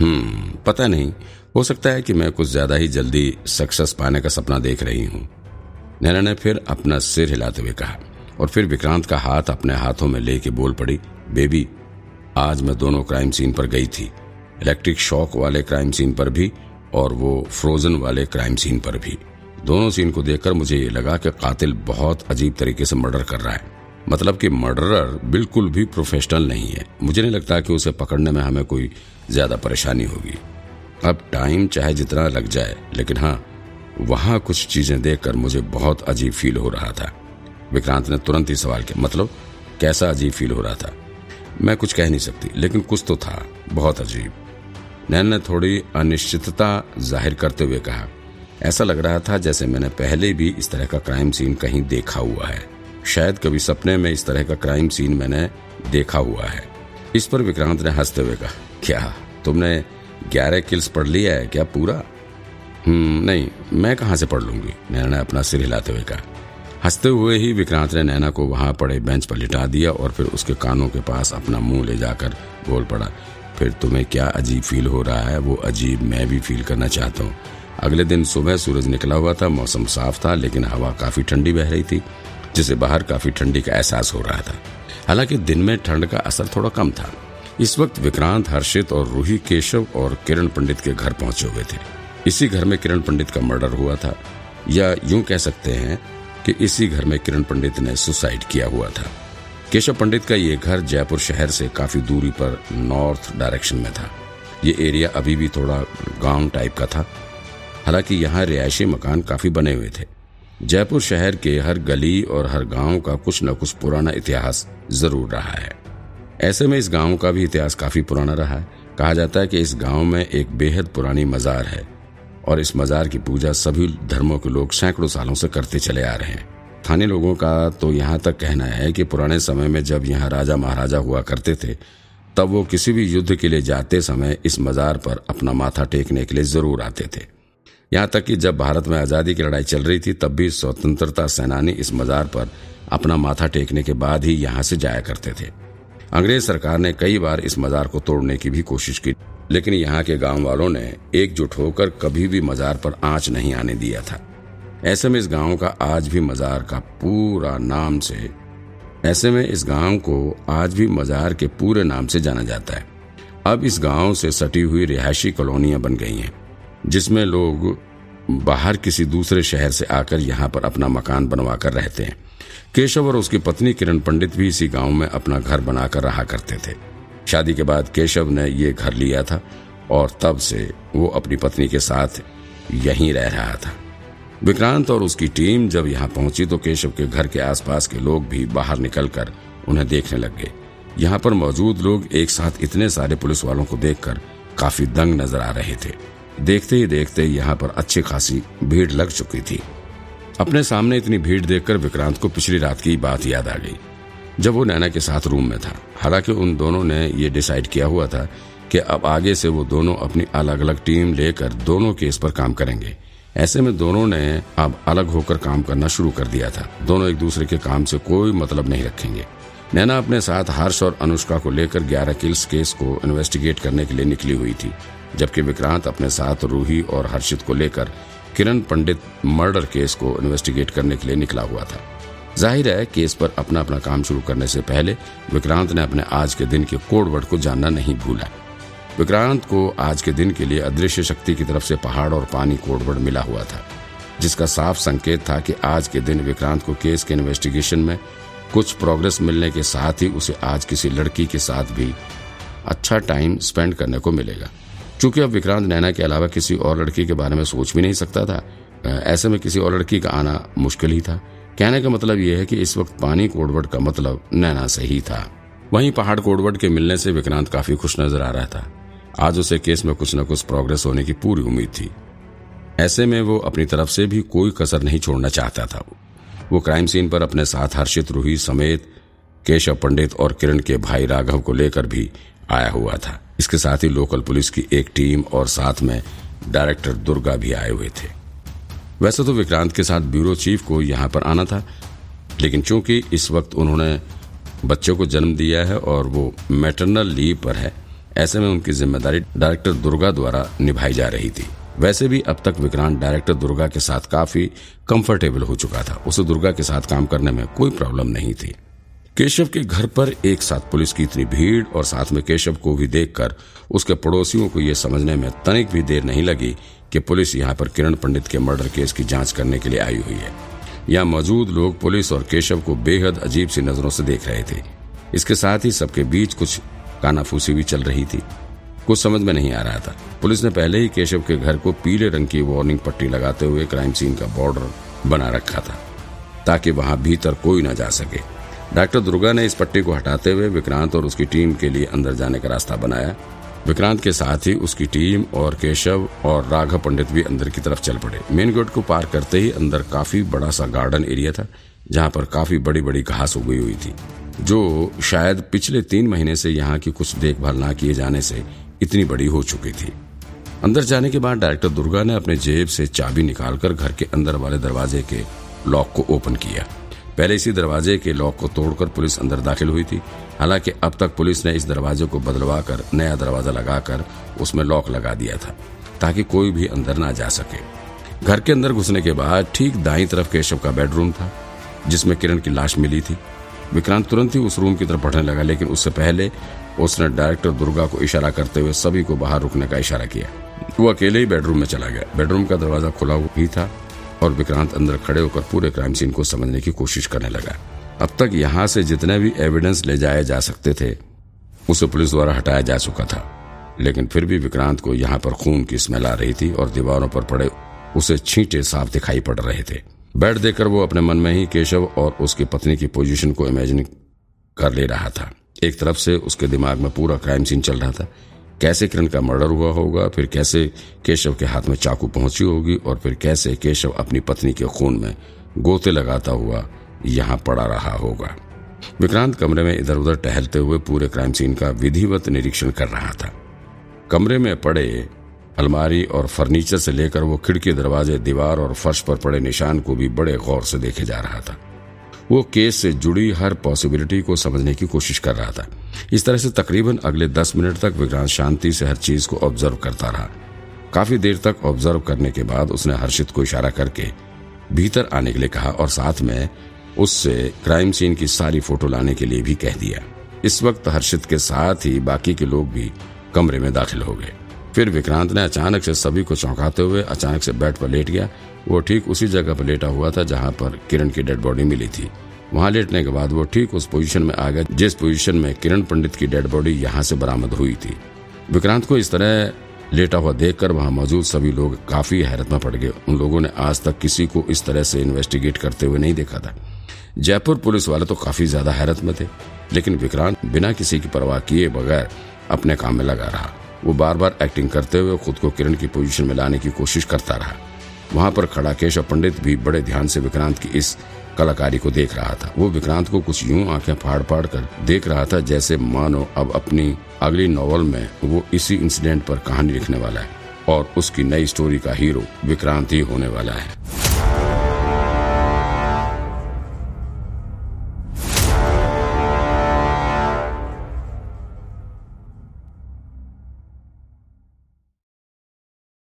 हम्म पता नहीं। हो सकता है कि मैं कुछ ज़्यादा ही जल्दी सक्सेस पाने का सपना देख रही हूँ। नैना ने फिर अपना सिर हिलाते हुए कहा और फिर विक्रांत का हाथ अपने हाथों में लेके बोल पड़ी, बेबी, आज मैं दोनों क्राइम सीन पर गई थी। इलेक्ट्रिक शॉक वाले क्राइम सीन पर भी और वो फ्रोजन वाले क्राइम सीन पर भी। दोनों सीन को देखकर मुझे ये लगा कि कातिल बहुत अजीब तरीके से मर्डर कर रहा है। मतलब कि मर्डरर बिल्कुल भी प्रोफेशनल नहीं है। मुझे नहीं लगता कि उसे पकड़ने में हमें कोई ज़्यादा परेशानी होगी। अब टाइम चाहे जितना लग जाए, लेकिन हाँ वहाँ कुछ चीज़ें देखकर मुझे बहुत अजीब फील हो रहा था। विक्रांत ने तुरंत ही सवाल किया मतलब कैसा अजीब फील हो रहा था? मैं कुछ कह नहीं सकती, लेकिन कुछ तो था, बहुत अजीब। नैन ने थोड़ी अनिश्चितता ज़ाहिर करते हुए कहा, ऐसा लग रहा था जैसे मैंने पहले भी इस तरह का क्राइम सीन कहीं देखा हुआ है। शायद कभी सपने में इस तरह का क्राइम सीन मैंने देखा हुआ है। इस पर विक्रांत ने हँसते हुए कहा, क्या तुमने ग्यारह किल्स पढ़ लिया है क्या पूरा? हम्म नहीं, मैं कहाँ से पढ़ लूँगी? नैना ने अपना सिर हिलाते हुए कहा। हँसते हुए ही विक्रांत ने नैना को वहाँ पड़े बेंच पर लिटा दिया और फिर उसके कानों के पास अपना मुँह ले जाकर बोल पड़ा, फिर तुम्हें क्या अजीब फील हो रहा है? वो अजीब मैं भी फील करना चाहता हूँ। अगले दिन सुबह सूरज निकला हुआ था, मौसम साफ़ था, लेकिन हवा काफ़ी ठंडी बह रही थी। जिसे बाहर काफ़ी ठंडी का एहसास हो रहा था। हालाँकि दिन में ठंड का असर थोड़ा कम था। इस वक्त विक्रांत, हर्षित और रूही केशव और किरण पंडित के घर पहुँचे हुए थे। इसी घर में किरण पंडित का मर्डर हुआ था। या यूँ कह सकते हैं कि इसी घर में किरण पंडित ने सुसाइड किया हुआ था। केशव पंडित का ये घर जयपुर शहर से काफ़ी दूरी पर नॉर्थ डायरेक्शन में था। ये एरिया अभी भी थोड़ा गाँव टाइप का था। हालाँकि यहाँ रिहायशी मकान काफ़ी बने हुए थे। जयपुर शहर के हर गली और हर गाँव का कुछ न कुछ पुराना इतिहास ज़रूर रहा है। ऐसे में इस गाँव का भी इतिहास काफ़ी पुराना रहा है। कहा जाता है कि इस गाँव में एक बेहद पुरानी मजार है और इस मजार की पूजा सभी धर्मों के लोग सैकड़ों सालों से करते चले आ रहे हैं। स्थानीय लोगों का तो यहाँ तक कहना है कि पुराने समय में जब यहाँ राजा महाराजा हुआ करते थे, तब वो किसी भी युद्ध के लिए जाते समय इस मजार पर अपना माथा टेकने के लिए ज़रूर आते थे। यहाँ तक कि जब भारत में आज़ादी की लड़ाई चल रही थी, तब भी स्वतंत्रता सेनानी इस मजार पर अपना माथा टेकने के बाद ही यहाँ से जाया करते थे। अंग्रेज़ सरकार ने कई बार इस मजार को तोड़ने की भी कोशिश की, लेकिन यहाँ के गाँव वालों ने एकजुट होकर कभी भी मजार पर आँच नहीं आने दिया था। ऐसे में इस गाँव का आज भी मजार का पूरा नाम से, ऐसे में इस गाँव को आज भी मजार के पूरे नाम से जाना जाता है। अब इस गाँव से सटी हुई रिहायशी कॉलोनियाँ बन गई हैं। जिसमें लोग बाहर किसी दूसरे शहर से आकर यहाँ पर अपना मकान बनवा कर रहते हैं। केशव और उसकी पत्नी किरण पंडित भी इसी गाँव में अपना घर बनाकर रहा करते थे। शादी के बाद केशव ने ये घर लिया था और तब से वो अपनी पत्नी के साथ यहीं रह रहा था। विक्रांत और उसकी टीम जब यहाँ पहुँची तो केशव के घर के आसपास के लोग भी बाहर निकलकर उन्हें देखने लग गए। यहाँ पर मौजूद लोग एक साथ इतने सारे पुलिस वालों को देखकर काफ़ी दंग नज़र आ रहे थे। देखते ही देखते यहाँ पर अच्छी खासी भीड़ लग चुकी थी। अपने सामने इतनी भीड़ देखकर विक्रांत को पिछली रात की बात याद आ गई। जब वो नैना के साथ रूम में था, हालाँकि उन दोनों ने ये डिसाइड किया हुआ था कि अब आगे से वो दोनों अपनी अलग अलग टीम लेकर दोनों केस पर काम करेंगे। ऐसे में दोनों ने अब अलग होकर काम करना शुरू कर दिया था। दोनों एक दूसरे के काम से कोई मतलब नहीं रखेंगे। नैना अपने साथ हर्ष और अनुष्का को लेकर ग्यारह किल्स केस को इन्वेस्टिगेट करने के लिए निकली हुई थी, जबकि विक्रांत अपने साथ रूही और हर्षित को लेकर किरण पंडित मर्डर केस को इन्वेस्टिगेट करने के लिए निकला हुआ था। ज़ाहिर है, केस पर अपना अपना काम शुरू करने से पहले विक्रांत ने अपने आज के दिन के कोडवर्ड को जानना नहीं भूला। विक्रांत को आज के दिन के लिए अदृश्य शक्ति की तरफ़ से पहाड़ और पानी कोडवर्ड मिला हुआ था, जिसका साफ़ संकेत था कि आज के दिन विक्रांत को केस के इन्वेस्टिगेशन में कुछ प्रोग्रेस मिलने के साथ ही उसे आज किसी लड़की के साथ भी अच्छा टाइम स्पेंड करने को मिलेगा। चूँकि अब विक्रांत नैना के अलावा किसी और लड़की के बारे में सोच भी नहीं सकता था ऐसे में किसी और लड़की का आना मुश्किल ही था। कहने का मतलब यह है कि इस वक्त पानी कोडवट का मतलब नैना से ही था। वहीं पहाड़ कोडवट के मिलने से विक्रांत काफ़ी खुश नज़र आ रहा था। आज उसे केस में कुछ न कुछ प्रोग्रेस होने की पूरी उम्मीद थी। ऐसे में वो अपनी तरफ़ से भी कोई कसर नहीं छोड़ना चाहता था। वो क्राइम सीन पर अपने साथ हर्षित रूही समेत केशव पंडित और किरण के भाई राघव को लेकर भी आया हुआ था। इसके साथ ही लोकल पुलिस की एक टीम और साथ में डायरेक्टर दुर्गा भी आए हुए थे। वैसे तो विक्रांत के साथ ब्यूरो चीफ को यहाँ पर आना था, लेकिन चूँकि इस वक्त उन्होंने बच्चों को जन्म दिया है और वो मैटरनल लीव पर है, ऐसे में उनकी ज़िम्मेदारी डायरेक्टर दुर्गा द्वारा निभाई जा रही थी। वैसे भी अब तक विक्रांत डायरेक्टर दुर्गा के साथ काफ़ी कंफर्टेबल हो चुका था। उसे दुर्गा के साथ काम करने में कोई प्रॉब्लम नहीं थी। केशव के घर पर एक साथ पुलिस की इतनी भीड़ और साथ में केशव को भी देखकर उसके पड़ोसियों को यह समझने में तनिक भी देर नहीं लगी कि पुलिस यहाँ पर किरण पंडित के मर्डर केस की जाँच करने के लिए आई हुई है। यहाँ मौजूद लोग पुलिस और केशव को बेहद अजीब सी नज़रों से देख रहे थे। इसके साथ ही सबके बीच कुछ कानाफूसी भी चल रही थी। कुछ समझ में नहीं आ रहा था। पुलिस ने पहले ही केशव के घर को पीले रंग की वार्निंग पट्टी लगाते हुए क्राइम सीन का बॉर्डर बना रखा था, ताकि वहाँ भीतर कोई न जा सके। डॉक्टर दुर्गा ने इस पट्टी को हटाते हुए विक्रांत और उसकी टीम के लिए अंदर जाने का रास्ता बनाया। विक्रांत के साथ ही उसकी टीम और केशव और राघव पंडित भी अंदर की तरफ़ चल पड़े। मेन गेट को पार करते ही अंदर काफ़ी बड़ा सा गार्डन एरिया था, जहाँ पर काफ़ी बड़ी बड़ी घास उगी हुई थी, जो शायद पिछले तीन महीने से यहाँ की कुछ देखभाल न किए जाने से इतनी बड़ी हो चुकी थी। अंदर जाने के बाद डायरेक्टर दुर्गा ने अपने जेब से चाबी निकालकर घर के अंदर वाले दरवाजे के लॉक को ओपन किया। पहले इसी दरवाजे के लॉक को तोड़कर पुलिस अंदर दाखिल हुई थी। हालाँकि अब तक पुलिस ने इस दरवाजे को बदलवा कर नया दरवाज़ा लगाकर उसमें लॉक लगा दिया था, ताकि कोई भी अंदर ना जा सके। घर के अंदर घुसने के बाद ठीक दाई तरफ़ केशव का बेडरूम था, जिसमें किरण की लाश मिली थी। विक्रांत तुरंत ही उस रूम की तरफ़ बढ़ने लगा, लेकिन उससे पहले उसने डायरेक्टर दुर्गा को इशारा करते हुए सभी को बाहर रुकने का इशारा किया। वो अकेले ही बेडरूम में चला गया। बेडरूम का दरवाज़ा खुला ही था और विक्रांत अंदर खड़े होकर पूरे क्राइम सीन को समझने की कोशिश करने लगा। अब तक यहाँ से जितने भी एविडेंस ले जाए जा सकते थे, उसे पुलिस द्वारा हटाया जा चुका था। लेकिन फिर भी विक्रांत को यहाँ पर खून की स्मेल आ रही थी और दीवारों पर पड़े उसे छींटे साफ़ दिखाई पड़ रहे थे। बेड देखकर वो अपने मन में ही केशव और उसकी पत्नी की पोजीशन को इमेजिन कर ले रहा था। एक तरफ़ से उसके दिमाग में पूरा क्राइम सीन चल रहा था। कैसे किरण का मर्डर हुआ होगा, फिर कैसे केशव के हाथ में चाकू पहुँची होगी, और फिर कैसे केशव अपनी पत्नी के खून में गोते लगाता हुआ यहाँ पड़ा रहा होगा। विक्रांत कमरे में इधर उधर टहलते हुए पूरे क्राइम सीन का विधिवत निरीक्षण कर रहा था। कमरे में पड़े अलमारी और फर्नीचर से लेकर वो खिड़की, दरवाजे, दीवार और फर्श पर पड़े निशान को भी बड़े गौर से देखे जा रहा था। वो केस से जुड़ी हर पॉसिबिलिटी को समझने की कोशिश कर रहा था। इस तरह से तकरीबन अगले दस मिनट तक विक्रांत शांति से हर चीज़ को ऑब्ज़र्व करता रहा। काफ़ी देर तक ऑब्ज़र्व करने के बाद उसने हर्षित को इशारा करके भीतर आने के लिए कहा और साथ में उससे क्राइम सीन की सारी फ़ोटो लाने के लिए भी कह दिया। इस वक्त हर्षित के साथ ही बाकी के लोग भी कमरे में दाखिल हो गए। फिर विक्रांत ने अचानक से सभी को चौंकाते हुए अचानक से बेड पर लेट गया। वो ठीक उसी जगह पर लेटा हुआ था जहाँ पर किरण की डेड बॉडी मिली थी। वहाँ लेटने के बाद वो ठीक उस पोजीशन में आ गया जिस पोजीशन में किरण पंडित की डेड बॉडी यहाँ से बरामद हुई थी। विक्रांत को इस तरह लेटा हुआ देखकर वहाँ मौजूद सभी लोग काफ़ी हैरत में पड़ गए। उन लोगों ने आज तक किसी को इस तरह से इन्वेस्टिगेट करते हुए नहीं देखा था। जयपुर पुलिस वाले तो काफ़ी ज़्यादा हैरत में थे, लेकिन विक्रांत बिना किसी की परवाह किए बगैर अपने काम में लगा रहा। वो बार बार एक्टिंग करते हुए खुद को किरण की पोजीशन में लाने की कोशिश करता रहा। वहाँ पर खड़ा केशव पंडित भी बड़े ध्यान से विक्रांत की इस कलाकारी को देख रहा था। वो विक्रांत को कुछ यूँ आँखें फाड़ फाड़ कर देख रहा था जैसे, मानो अब अपनी अगली नॉवल में वो इसी इंसिडेंट पर कहानी लिखने वाला है और उसकी नई स्टोरी का हीरो विक्रांत ही होने वाला है।